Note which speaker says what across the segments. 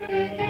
Speaker 1: Música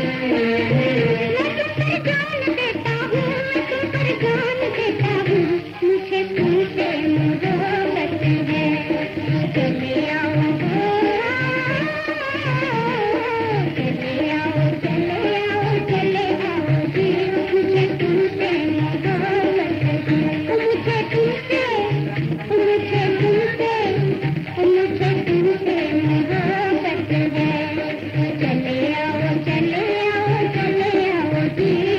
Speaker 1: be